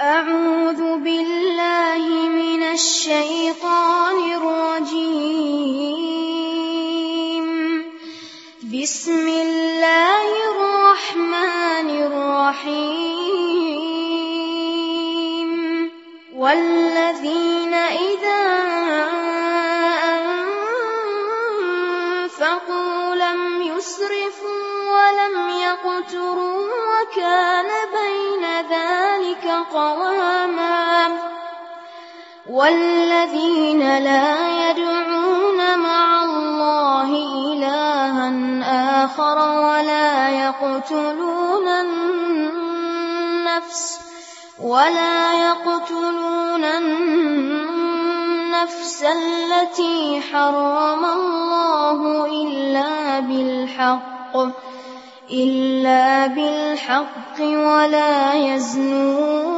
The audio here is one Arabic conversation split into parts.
أعوذ بالله من الشيطان الرجيم. بسم الله الرحمن الرحيم. والذين إذا أنفقوا لم يسرفوا ولم يقتروا وكان بين ذلك قواما والذين لا يدعون مع الله إلها آخر ولا يقتلون النفس ولا يقتلون النفس التي حرم الله إلا بالحق إلا بالحق ولا يزنون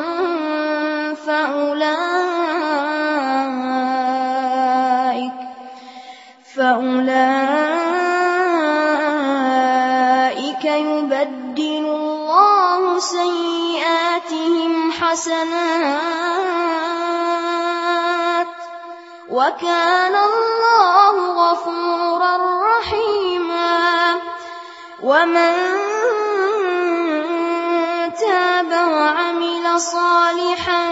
فأولئك يبدل الله سيئاتهم حسنات وكان الله غفورا رحيما ومن تاب وعمل صالحا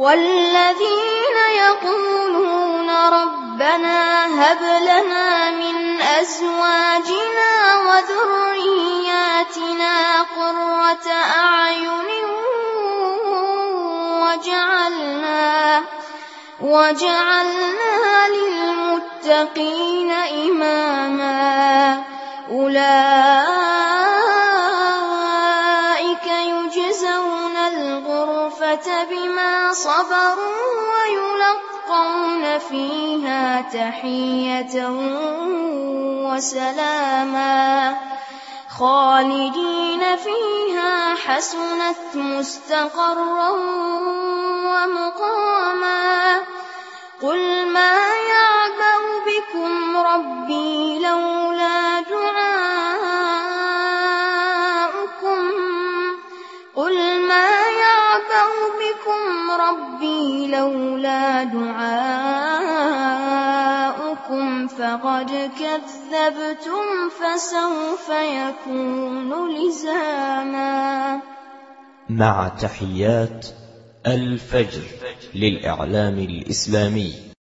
والذين يقولون ربنا هب لنا من أزواجنا وذرياتنا قرة أعين وجعلنا وجعلنا للمتقين إماما أولئك بما صبروا ويلقون فيها تحية وسلاما. خالدين فيها حسنت مستقرا ومقاما. قل ما ربي لولا دعاؤكم فقد كذبتم فسوف يكون لزاما. مع تحيات الفجر للإعلام الإسلامي.